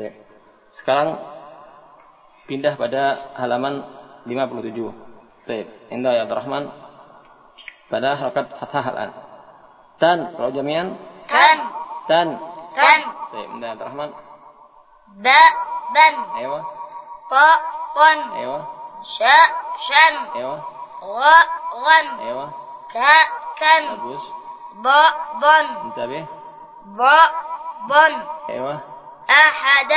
Baik. Sekarang pindah pada halaman 57. Baik. Indah ya Rahman pada harakat fathah al-an. Tan, kalau jamian? Tan. Tan. Tan. Baik, Indah ya Rahman. Ba, ban. Ayo. Ta, tan. Ayo. Sya, shan. Ayo. Ra, ran. Ayo. Ka, kan. Bagus. Ba, ban. Intabih. Ba, ban. Ayo. أحد.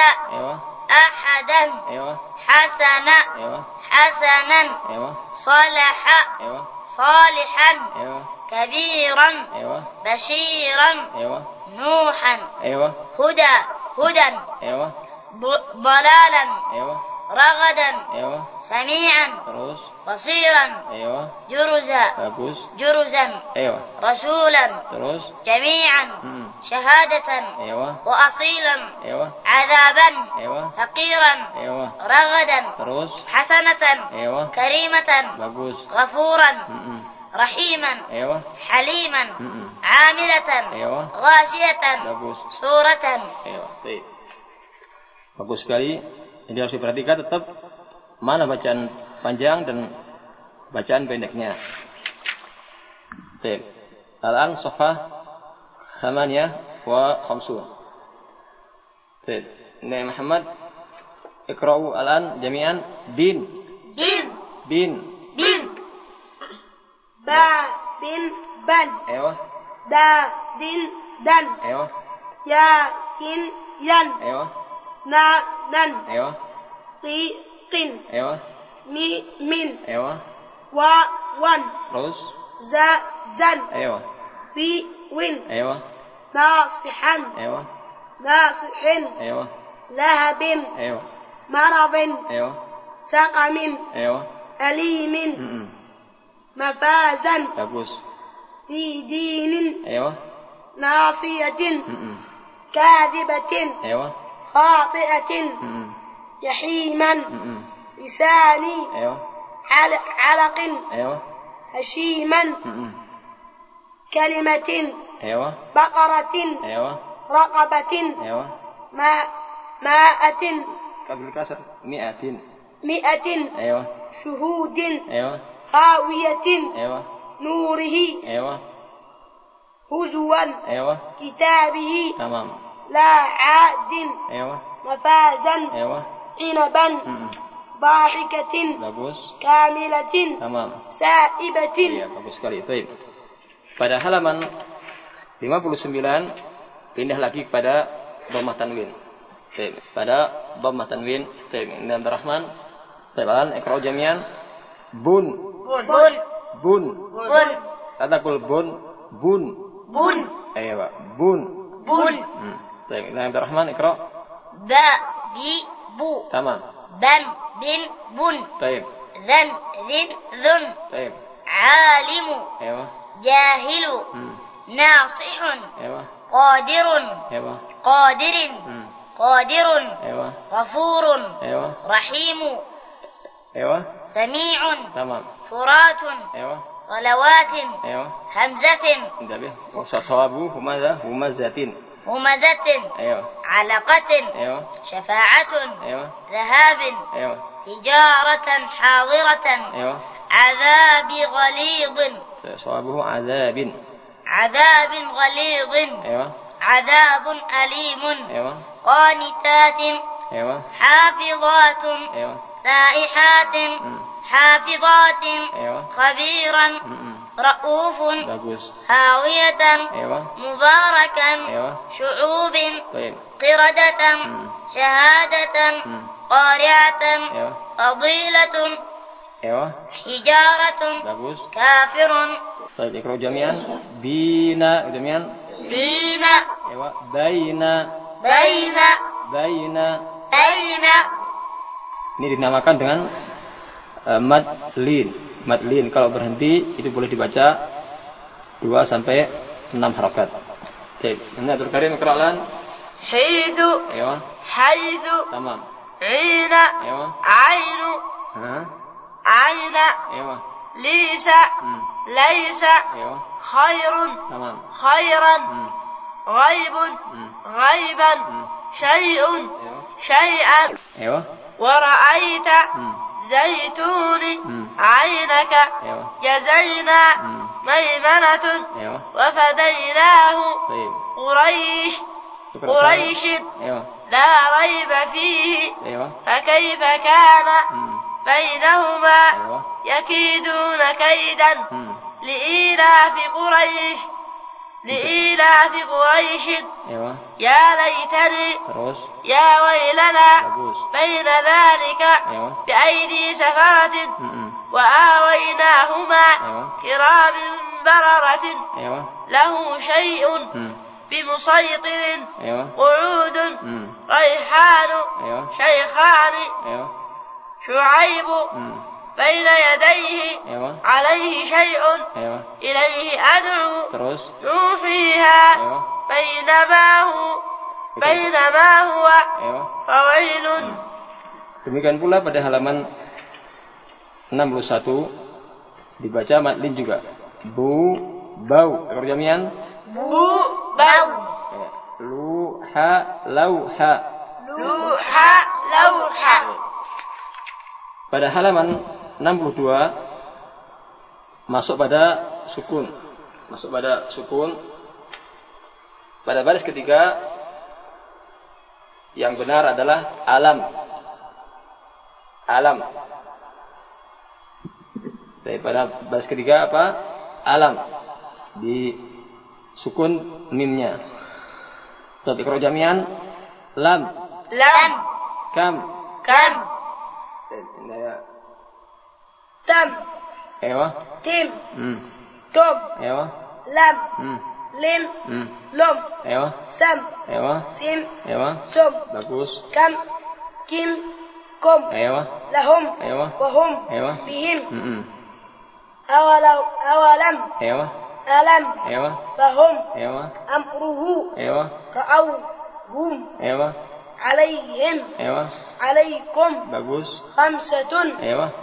أحدا. حسنا. حسنا صلحا صالحا. كبيرا. بشيرا. نوحا. هدى. هدى. أيوة. ضلالا. أيوة. رغدا Ayo. سميعا Terus. بصيرا Ayo. جرزا Bagus. جرزا Ayo. رسولا Terus. جميعا Hmm. شهادة Ayo. وأصيلا Ayo. عذابا Ayo. فقيرا Ayo. رغدا Terus. حسنة Ayo. كريمة Bagus. غفورا Mm-mm. رحيما Ayo. حليما Mm-mm. عاملة Ayo. غاشية Bagus. سورة Ayo. Baik. Bagus sekali. Ini harus diperhatikan tetap mana bacaan panjang dan bacaan pendeknya. Baik. Al-an safhah ثمانية وخمسون طيب نعم محمد اقرأوا الآن جميعا بين بن بين بن با بن بن أيوة دا دن دن أيوة يا كن ين أيوة نا نن. أيوة. قي قن. أيوة. مي من أيوة. و ون. terus زا زن. أيوة. بي وين. أيوة. ناصحا أيوة. ناصح أيوة. لهب أيوة. مرض أيوة. سقم أيوة. أليم. مفازا bagus في دين. أيوة. ناصية. كاذبة. أيوة. خاطئة. جحيما أيوة. عل- علق أيوة. هشيما. كلمة أيوة. بقرة رقبة ماء ماءة قبل الكسر. مئة مئة شهود خاوية نوره هزوا كتابه تمام. لا عاد أيوة مفازا أيوة عنبا Mm-mm. ضاحكة bagus كاملة tamam سائبة iya bagus sekali Baik. pada halaman 59 pindah lagi kepada dhammah tanwin Baik. pada dhammah tanwin Baik. Ini Rahman Baik, Alan, ikra'u jami'an bun بن bun بن Atakul bun bun بن Ayo, Pak. bun بن Hmm. Baik, Ini Rahman ikra' با بي بو tamam بن بن بن Baik. ذن ذن ذن Baik. عالم Ayo. جاهل. ناصح Ayo. قادر Ayo. قادر. قادر Ayo. غفور Ayo. رحيم Ayo. سميع Tamam. فرات Ayo. صلوات Ayo. همزة انتبه وصوابه همزة همزة همزة أيوة. علقة أيوة. شفاعة أيوة. ذهاب أيوة. تجارة حاضرة أيوة. عذاب غليظ. صوابه عذاب. عذاب غليظ. أيوة. عذاب أليم. أيوة. قانتات. أيوة. حافظات. أيوة. سائحات. حافظات. أيوة. خبيرا. رؤوف bagus. هاوية أيوة مباركا أيوة شعوب طيب قردة أمم. شهادة أمم. قارعة أيوة فضيلة أيوة حجارة bagus. كافر طيب اقرأوا جميعا بينا جميعا دين أيوة بين بين بين بين ini dinamakan dengan uh, madlin. madlin. Kalau berhenti itu boleh dibaca 2 sampai 6 harakat. oke ini atur terkarim keralan. Haidu. Ayo. Haidu. Tamam. Ina. Ayo. Ainu. Ha? Aina. Ayo. Lisa. Hmm. Laisa. Ayo. Khairun. Tamam. Khairan. Hmm. Ghaibun. Hmm. Ghaiban. Hmm. Syai'un. Syai'an. Ayo. Wara'aita. Hmm. زيتون مم. عينك أيوه. جزينا. ميمنة أيوه. وفديناه طيب. قريش قريش أيوه. لا ريب فيه. فكيف كان. بينهما يكيدون كيدا. لإيلاف قريش؟ لإيلاف قريش. أيوه. يا ليتني يا ويلنا بين ذلك أيوه. بأيدي سفرة. وآويناهما أيوه. كرام بررة. أيوه. له شيء. بمسيطر. أيوه. قعود. ريحان. أيوه. شيخان. أيوه. شعيب. بين يديه ايوه عليه شيء ايوه إليه أدعو terus يوحيها ايوه بينما هو بينما هو ايوه فويل Demikian pula pada halaman 61 dibaca matlin juga. Bu bau ekor jamian بو بو Ya. lu ha lau ha. لوحة لوحة Pada halaman 62 masuk pada sukun. Masuk pada sukun. Pada baris ketiga yang benar adalah alam. Alam. Daripada baris ketiga apa? Alam. Di sukun mimnya. Tapi kalau lam. Lam. Kam. Kam. تم Ewa. تم. توم Ewa. لم. لم. لم Ewa. سم Ewa. سم Ewa. سم Bagus. كم كم كم Ewa. لهم Ewa. وهم Ewa. بهم. أولو أولم Ewa. ألم Ewa. فهم Ewa. أمره Ewa. رأوا هم Ewa. عليهم Ewa. عليكم Bagus. خمسة Ewa.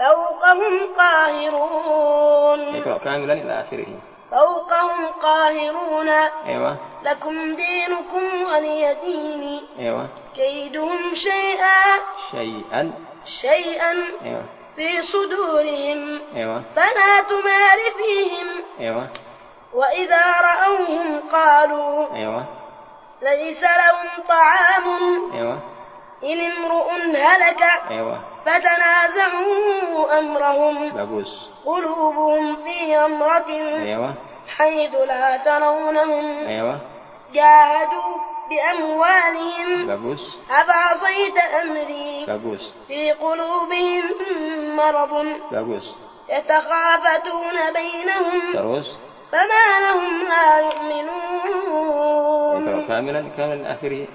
فوقهم قاهرون Iqra kamilan ila akhirih. فوقهم قاهرون Ewa. لكم دينكم ولي دين Ewa. كيدهم شيئا Syai'an. شيئا Ewa. في صدورهم Ewa. فلا تمار فيهم Ewa. وإذا رأوهم قالوا Ewa. ليس لهم طعام Ewa. إن امرؤ هلك Ewa. فتنازعوا أمرهم Bagus. قلوبهم في أمرة Ewa. حيث لا ترونهم Ewa. جاهدوا بأموالهم Bagus. أفعصيت أمري Bagus. في قلوبهم مرض Bagus. يتخافتون بينهم Terus. فما لهم لا يؤمنون kamilan kamilan akhirih.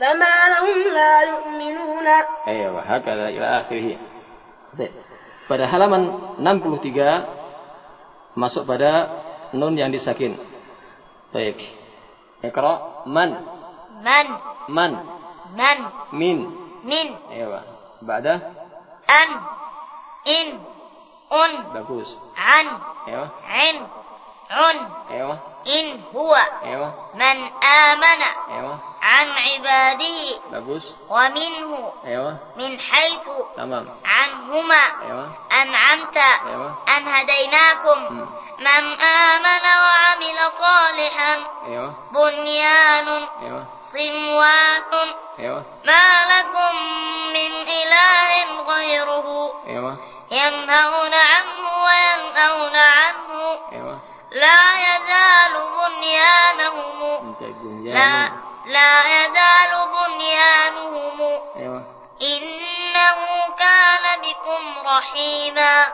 فما لهم لا يؤمنون Ewa. Hakala ila akhirih. Baik. Pada halaman 63 masuk pada nun yang disakin. Baik. Iqra man من man من min. من Ewa. Ba'da أن إن أن bagus. عن Ewa. عن عن Ewa. إن هو Ewa. من آمن Ewa. عن عباده Bagus. ومنه Ewa. من حيث Tamam. عنهما Ewa. أنعمت Ewa. أن هديناكم. من آمن وعمل صالحا Ewa. بنيان Ewa. صنوان Ewa. ما لكم من إله غيره Ewa. ينهون عنه وينهون عنه Ewa. لا يزال بنيانهم لا. لا يزال بنيانهم Ewa. إنه كان بكم رحيما.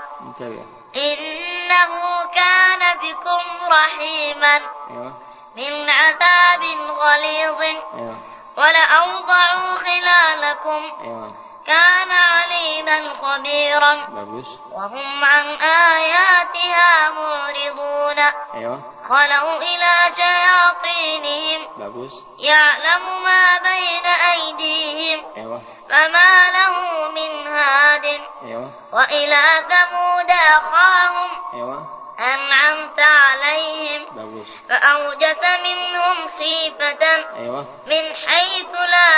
إنه كان بكم رحيما Ewa. من عذاب غليظ Ewa. ولأوضعوا خلالكم. كان عليما خبيرا Bagus. وهم عن آياتها معرضون Ewa. خلوا إلى شياطينهم Bagus. يعلم ما بين أيديهم Ewa. فما له من هاد Ewa. وإلى ثمود أخاهم Ewa. أنعمت عليهم Bagus. فأوجس منهم خيفة Ewa. من حيث لا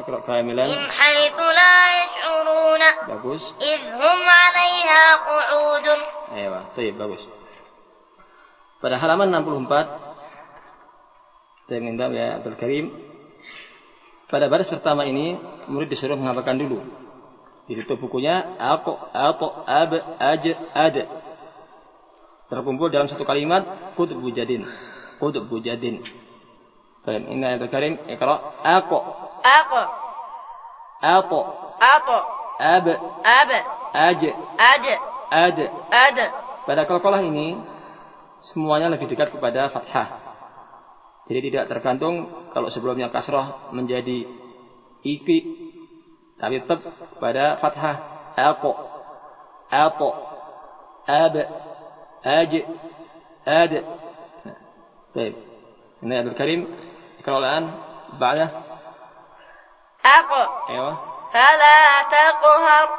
Iqra kamilan. من حيث لا يشعرون Bagus. إذ هم عليها قعود Ewa, baik, bagus. Pada halaman 64 saya minta ya Abdul Karim pada baris pertama ini murid disuruh menghafalkan dulu. Ditutup bukunya aku, aku, ab, aj, ad. terkumpul dalam satu kalimat kutub bujadin kutub bujadin Kalian ini yang karim ikra aqo aqo aqo aqo ab. Ab. Aj. Aj. Ad. Ad. Pada qalqalah ini semuanya lebih dekat kepada fathah. Jadi tidak tergantung kalau sebelumnya kasroh menjadi iki tapi tetap pada fathah. Aqo aqo ab. Ad Nah, baik ini Abdul Karim اقرأ الآن بعده. أق أيوة. فلا تقهر.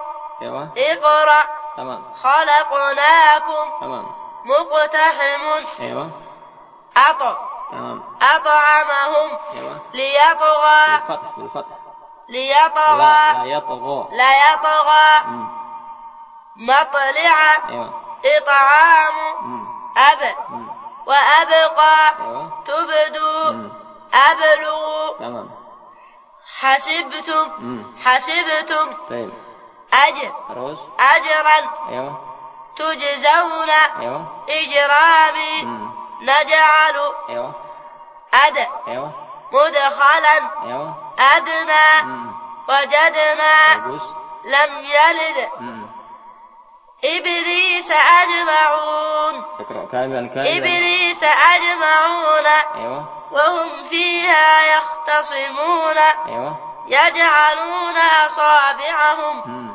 أيوة. اقرأ. تمام. خلقناكم. تمام. مقتحم. أيوة. أط تمام. أطعمهم. أيوة. ليطغى. بالفتح بالفتح. ليطغى. لا لا يطغى. ليطغى. مم. مطلع أيوة. إطعام. أب. وأبقى أيوة تبدو. أبلغ. حسبتم. حسبتم. طيب. أجر أجرا. أيوه. تجزون أيوه. إجرامي. نجعل أيوه. أد مدخلا. أدنى. وجدنا. لم يلد. إبليس أجمعون. اقرأ كاملا كاملا إبليس أجمعون. أيوه. وهم فيها يختصمون. أيوه. يجعلون أصابعهم. مم.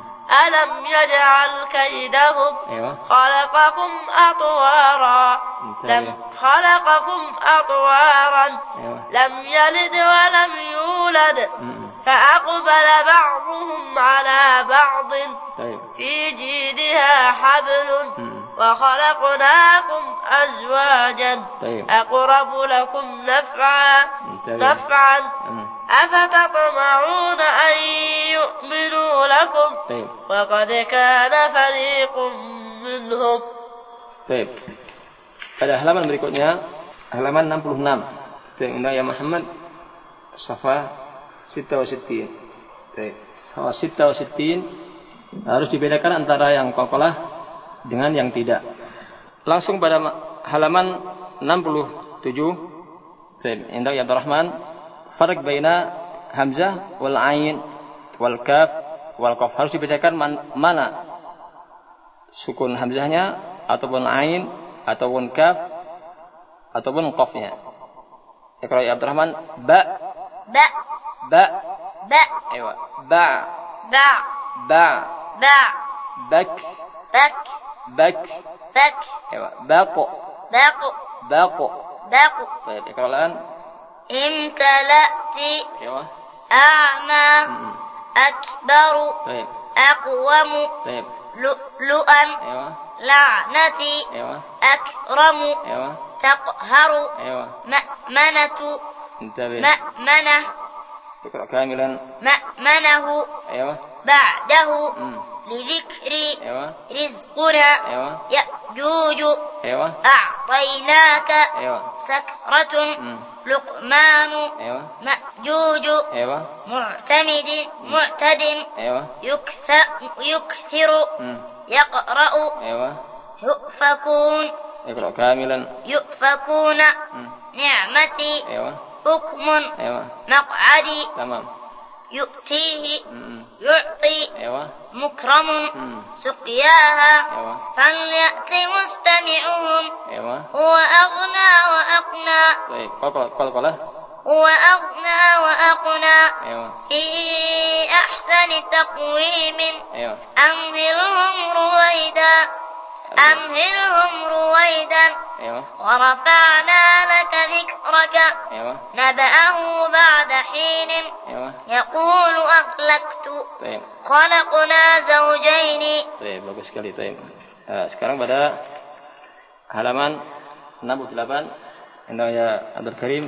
ألم يجعل كيدهم؟ أيوه. خلقكم أطوارا. لم خلقكم أطوارا. أيوه. لم يلد ولم يولد. مم. فأقبل بعضهم على بعض طيب في جيدها حبل. وخلقناكم أزواجا طيب أقرب لكم نفعا. نفعا. أفتطمعون أن يؤمنوا لكم طيب وقد كان فريق منهم Baik. Pada halaman berikutnya, halaman 66. Baik, Indah ya Muhammad Safa Sita wa Sittin. Baik. Safa Sita wa Sittin harus dibedakan antara yang qalqalah dengan yang tidak. Langsung pada ma- halaman 67. Baik, Indah ya Abdurrahman. Farak baina Hamzah wal Ain wal Kaf wal Qaf harus dibedakan man- mana sukun hamzahnya ataupun ain ataupun kaf ataupun qafnya. Iqra ya Abdurrahman ba ب ba ب أيوه. ba ب ba ب bak بك. bak بك. أيوه. baqo بق baqo بق طيب اقرأ الآن. امتلأت أيوه. أعمى. أكبر. طيب. أقوم. طيب. لؤلؤا أيوه. لعنتي. أيوه. أكرم. أيوه. تقهر. أيوه. مأمنة. انتبه. مأمنة. اقرا كاملا مأمنه أيوه. بعده م- لذكري أيوه. رزقنا أيوه. يأجوج. أيوه. أعطيناك أيوه. سكرة. م- لقمان. أيوه. مأجوج. أيوه. معتمد. معتد. أيوه. يكثر, يكثر. م- يقرأ. أيوه. يؤفكون. اقرا كاملا. يؤفكون. نعمتي. أيوه. حكم أيوه. مقعدي تمام. يؤتيه يعطي أيوه. مكرم سقياها. أيوه. فليأت مستمعهم. أيوه. هو أغنى وأقنى. طيب قلقلة قلقلة هو أغنى وأقنى. أيوه. في أحسن تقويم. أيوه. أمهلهم رويدا. أمهلهم رويدا. أيوه. ورفعنا لك ذكرك. أيوه. نبأه بعد حين. أيوه. يقول أهلكت. طيب. خلقنا زوجين. طيب bagus sekali. طيب. Eh, sekarang pada halaman 68 Indah ya Abdul Karim.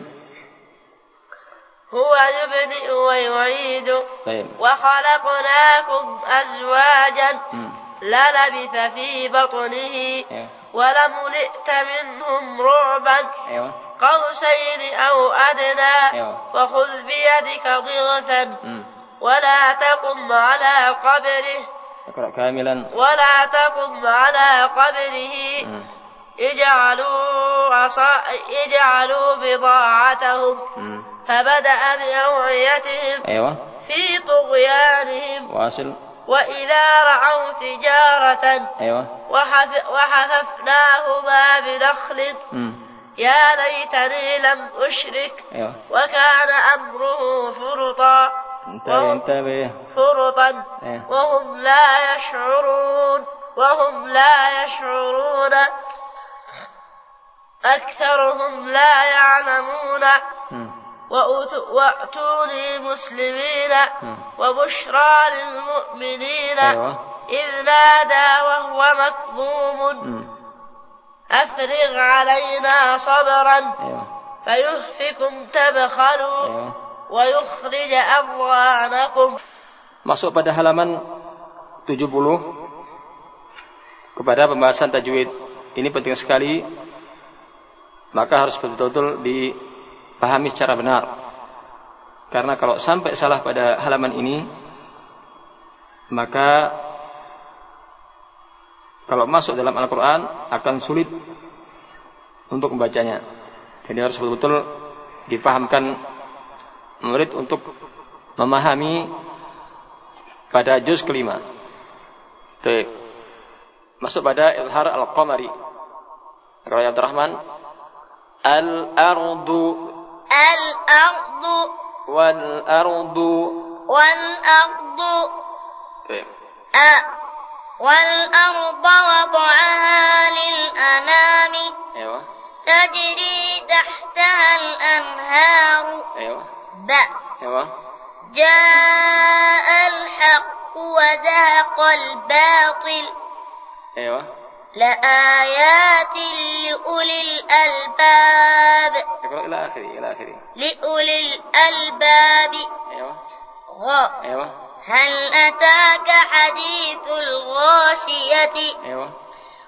هو يبدئ ويعيد. طيب. وخلقناكم أزواجا. مم. للبث في بطنه أيوه ولملئت منهم رعبا. أيوه. قوسين أو أدنى. أيوة. وخذ بيدك ضغثا. ولا تقم على قبره. اقرأ كاملا. ولا تقم على قبره. اجعلوا عصا اجعلوا بضاعتهم. مم. فبدأ بأوعيتهم. أيوه. في طغيانهم. واصل. وإذا رأوا تجارة أيوه. وحف وحففناهما بنخل. يا ليتني لم أشرك. أيوه. وكان أمره فرطا. انتبه وهم انتبه. فرطا. إيه وهم لا يشعرون. وهم لا يشعرون. أكثرهم لا يعلمون. وأتوني مسلمين مم. وبشرى للمؤمنين ايوه إذ نادى وهو مكظوم مم. أفرغ علينا صبرا ايوه فيهفكم تبخلوا ايوه ويخرج أضغانكم masuk pada halaman 70 kepada pembahasan tajwid. Ini penting sekali. Maka harus betul-betul dipahami secara benar. Karena kalau sampai salah pada halaman ini, maka kalau masuk dalam Al-Quran akan sulit untuk membacanya. Jadi harus betul-betul dipahamkan murid untuk memahami pada juz kelima. Baik. Masuk pada izhar al-qamari. Kalau Abdurrahman al-ardu الأرض. والأرض Baik. أ والأرض وضعها للأنام Ayo. تجري تحتها الأنهار Ayo. ب Ayo. جاء الحق وزهق الباطل Ayo. لآيات لأولي الألباب Iqra ila akhiri, ila akhiri. لأولي الألباب Ayo. غ Ayo. هل أتاك حديث الغاشية Ayo.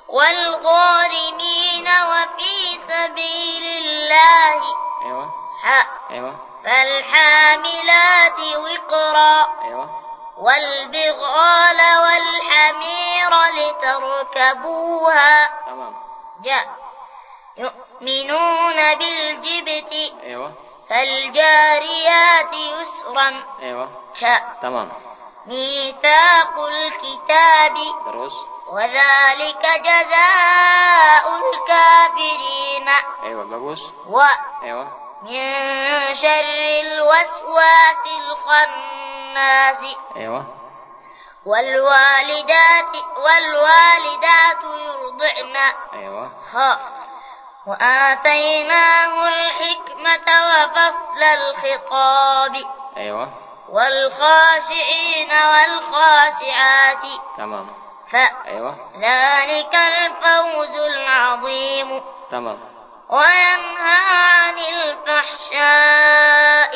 والغارمين وفي سبيل الله Ayo. ح Ayo. فالحاملات وقرا Ayo. والبغال والحمير لتركبوها Tamam. جاء يؤمنون بالجبت Ayo. فالجاريات يسرا Ayo. شاء Tamam. ميثاق الكتاب Terus. وذلك جزاء الكافرين Ayo, bagus. Ayo. ومن شر الوسواس الخناس Ayo. والوالدات والوالدات يرضعن Ayo. ها وآتيناه الحكمة وفصل الخطاب Ayo. والخاشعين والخاشعات Tamam. Ayo. فذلك الفوز العظيم Tamam. وينهى عن الفحشاء.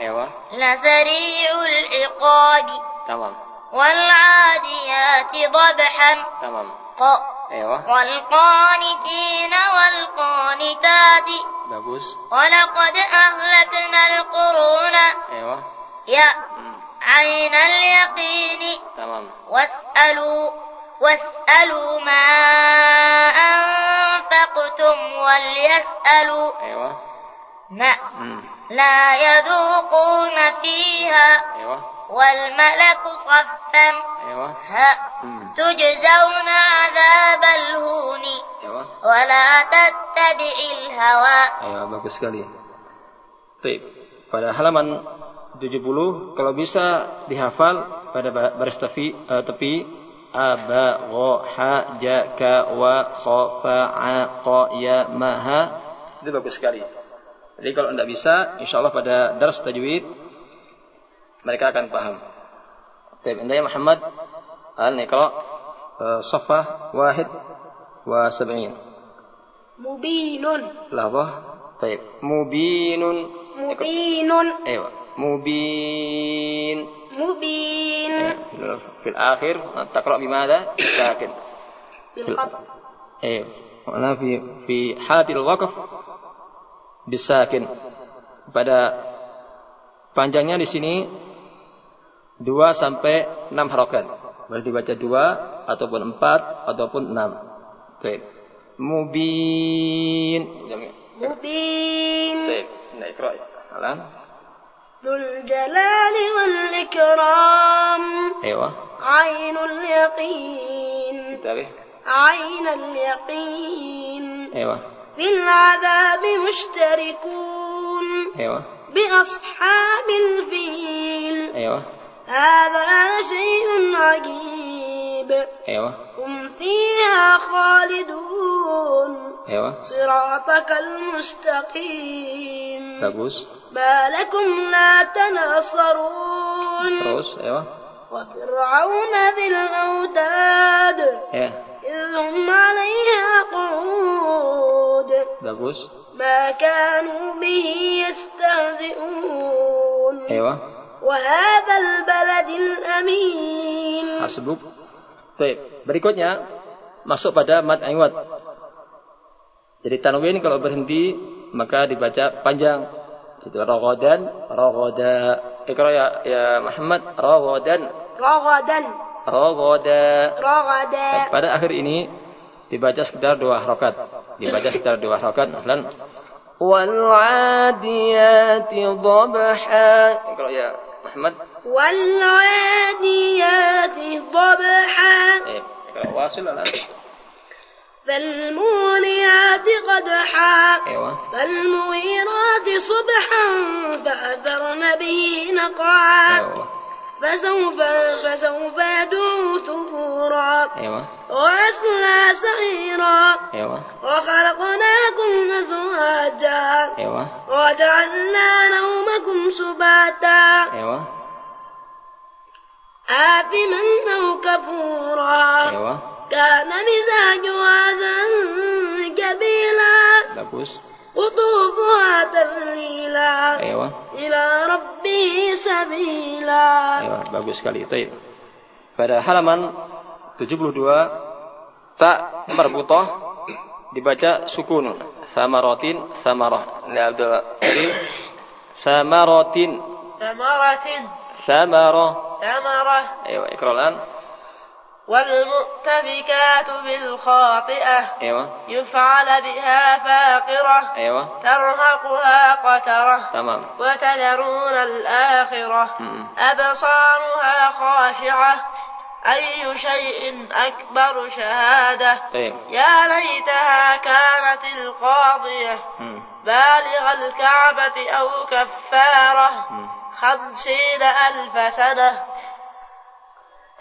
Ayo. لسريع العقاب Tamam. والعاديات ضبحا Tamam. ق Ayo. والقانتين والقانتات Bagus. ولقد أهلكنا القرون Ayo. يا. عين اليقين Tamam. واسألوا واسألوا ما أنفقتم وليسألوا Ayo. ما Hmm. لا يذوقون فيها Ayo. والملك صفا Ayo. ها Hmm. تجزون عذاب الهون Ayo. ولا تتبع الهوى Ayo, bagus sekali. Baik. Pada halaman 70 kalau bisa dihafal pada ba- baris tepi, eh, tepi aba gha ha ja ka wa kha fa a qa ya ma ha itu bagus sekali. Jadi kalau tidak bisa, insyaallah pada dars tajwid mereka akan paham. Baik, anda ya Muhammad al-Iqra eh, safah wahid wa sab'in. مبين لحظة طيب مبين مبين ايوه مبين مبين أيوة. في الآخر تقرأ بماذا؟ ساكن بالقطع ايوه وأنا في في حالة الوقف bisakin. Pada panjangnya di sini dua sampai enam harokat. boleh dibaca dua ataupun empat ataupun enam Baik. Mubin. Mubin. Baik. Nah. Alam. dul jalali wal ikram. Aywa. Ainul yaqin. Ainul yaqin. في العذاب مشتركون Ewa. بأصحاب الفيل Ewa. هذا شيء عجيب Ewa. هم فيها خالدون Ewa. صراطك المستقيم Bagus. ما لكم لا تناصرون Terus, ewa. وفرعون ذي الأوتاد Ya. إذ هم عليها قعود Bagus. ما كانوا به يستهزئون Ewa. وهذا البلد الأمين Hasbuk. Baik. Berikutnya masuk pada mat aiwat. Jadi tanwin kalau berhenti maka dibaca panjang. Itu raghadan, raghada. Ikra ya ya Muhammad, raghadan, رغدا raghada. رغدا Pada akhir ini dibaca sekitar dua harokat. Dibaca sekitar dua harokat. Ahlan. والعاديات ضبحا اقرأ يا محمد والعاديات ضبحا إيه. اقرأ واصل الآن فالموريات قدحا أيوه فالمغيرات صبحا فأثرن به نقعا أيوه فسوف فسوف يدعو ثبورا أيوه. ويصلى سعيرا. أيوه. وخلقناكم أزواجا أيوه. وجعلنا نومكم سباتا. أيوه. آثما أو كفورا. أيوه. كان مزاجها زنجبيلا قطوفها تذليلا. أيوه. إلى ربه sabila. Ya, bagus sekali. itu. Pada halaman 72 tak marbutah dibaca sukun sama rotin sama roh. Ini Abdul Karim samaratin roh. Sama roh. Ayo ikrolan. الان والمؤتفكات بالخاطئة. أيوه. يفعل بها فاقرة. أيوه. ترهقها قترة. تمام. وتذرون الآخرة. أبصارها خاشعة. أي شيء أكبر شهادة. طيب. يا ليتها كانت القاضية. م. بالغ الكعبة أو كفارة. خمسين ألف سنة.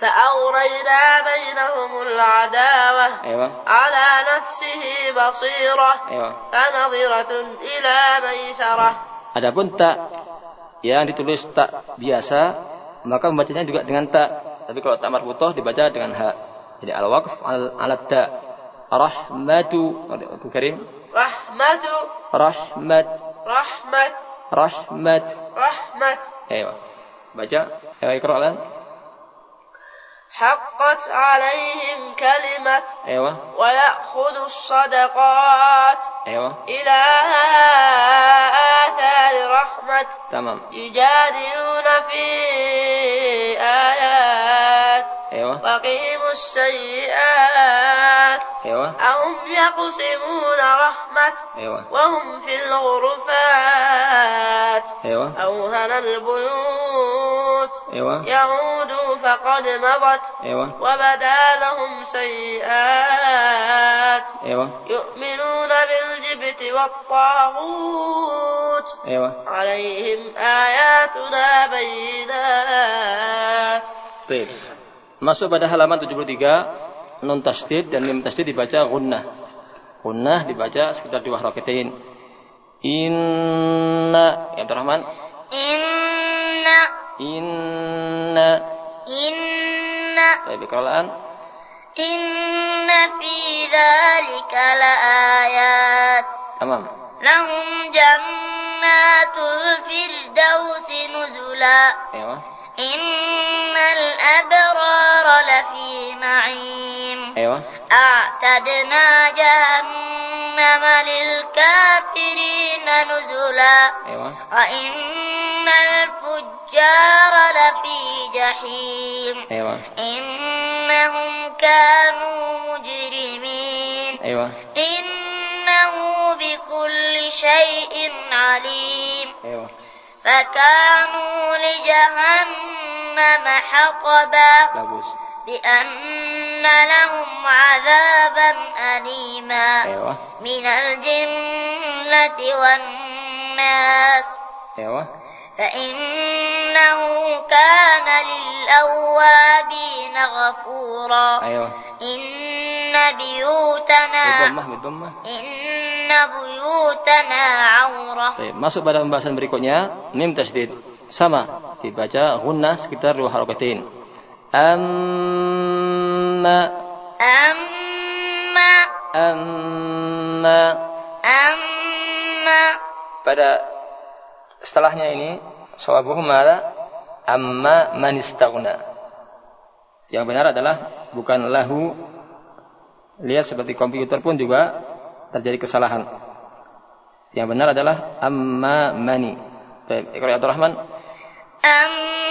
فأغرينا بينهم العداوة ايوه على نفسه بصيرة ايوه فنظرة إلى ميسرة Adapun tak yang ditulis tak biasa, maka membacanya juga dengan tak. Tapi kalau tak marbutoh dibaca dengan ha. Jadi al-waqf al alat ta. Rahmatu. Abu Karim. رحمة Rahmat. رحمة Rahmat. رحمة Ayo. Baca. Ayo ikra lan. حقت عليهم كلمة Ayo. ويأخذ الصدقات Ayo. إلى آثار رحمة Tamam. يجادلون في آيات Ayo. وقيموا السيئات Ayo. أهم يقسمون رحمة Ayo. وهم في الغرفات Ayo. أوهن البيوت Ayo. يعودوا فقد مضت Ayo. وبدا لهم سيئات Ayo. يؤمنون بالجبت والطاغوت Ayo. عليهم آياتنا بينات Baik. Masuk pada halaman 73, nun tasdid dan mim tasdid dibaca gunnah. Gunnah dibaca sekitar dua haroketain. Inna, ya Abdurrahman. Inna. Inna. Inna. Saya kalaan. Inna fi dzalika laayat. Tamam. Lahum jannatul firdausi nuzula. Ya. Inna لفي نعيم أيوه. أعتدنا جهنم للكافرين نزلا. أيوه. وإن الفجار لفي جحيم. أيوه. إنهم كانوا مجرمين. أيوه. إنه بكل شيء عليم. أيوه. فكانوا لجهنم حطبا. بأن لهم عذابا أليما أيوه. من الجنة والناس. أيوه. فإنه كان للأوابين غفورا. أيوه. إن بيوتنا بالضمة إن بيوتنا عورة. Baik, masuk pada pembahasan berikutnya. Mim tasdid sama. Dibaca gunnah sekitar dua harakatain amma أما amma أما pada setelahnya ini sawabuhu mala amma man istaghna yang benar adalah bukan lahu lihat seperti komputer pun juga terjadi kesalahan yang benar adalah amma mani Baik, Iqra ya Abdurrahman أما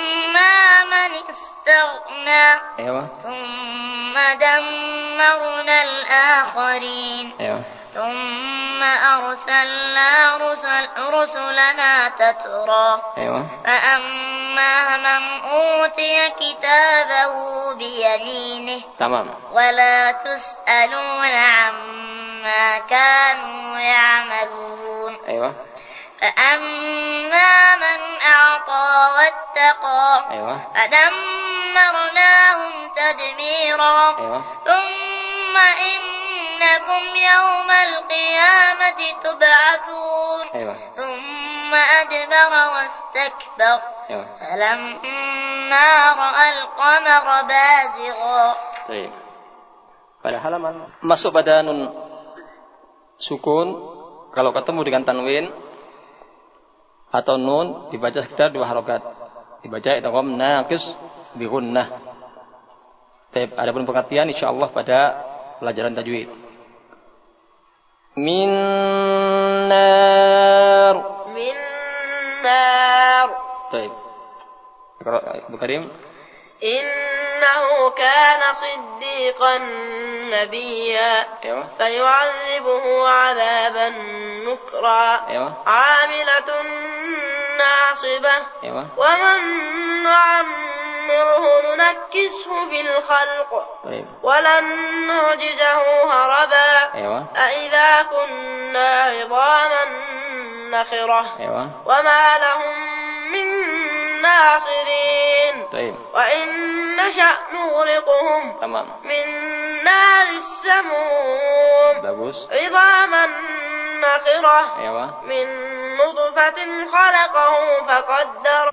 من استغنى Ayo, ثم دمرنا الآخرين ayo. ثم أرسلنا رسل رسلنا تترى Ayo. فأما من أوتي كتابه بيمينه Tamam. ولا تسألون عما كانوا يعملون Ayo. فأما من أعطى واتقى Ayo. فدمرناهم تدميرا Ayo. ثم إنكم يوم القيامة تبعثون Ayo. ثم أدبر واستكبر Ayo. فلما رأى القمر بازغا Baik. Pada halaman masuk pada nun sukun kalau ketemu dengan tanwin atau nun dibaca sekitar dua harokat. Dibaca idgham naqis bi ada pun pengertian insyaallah pada pelajaran tajwid. Min nar. Min nar. Baik. Bukarim. In كان صديقا نبيا Ayo. فيعذبه عذابا نكرا Ayo. عاملة ناصبة Ayo. ومن نعمره ننكسه في الخلق Baik. ولن نعجزه هربا Ayo. أإذا كنا عظاما نخرة Ayo. وما لهم ناصرين Baik. وإن نشأ نغرقهم Tamam. من نار السموم Bagus. عظاما نخرة Ayo. من نطفة خلقه فقدر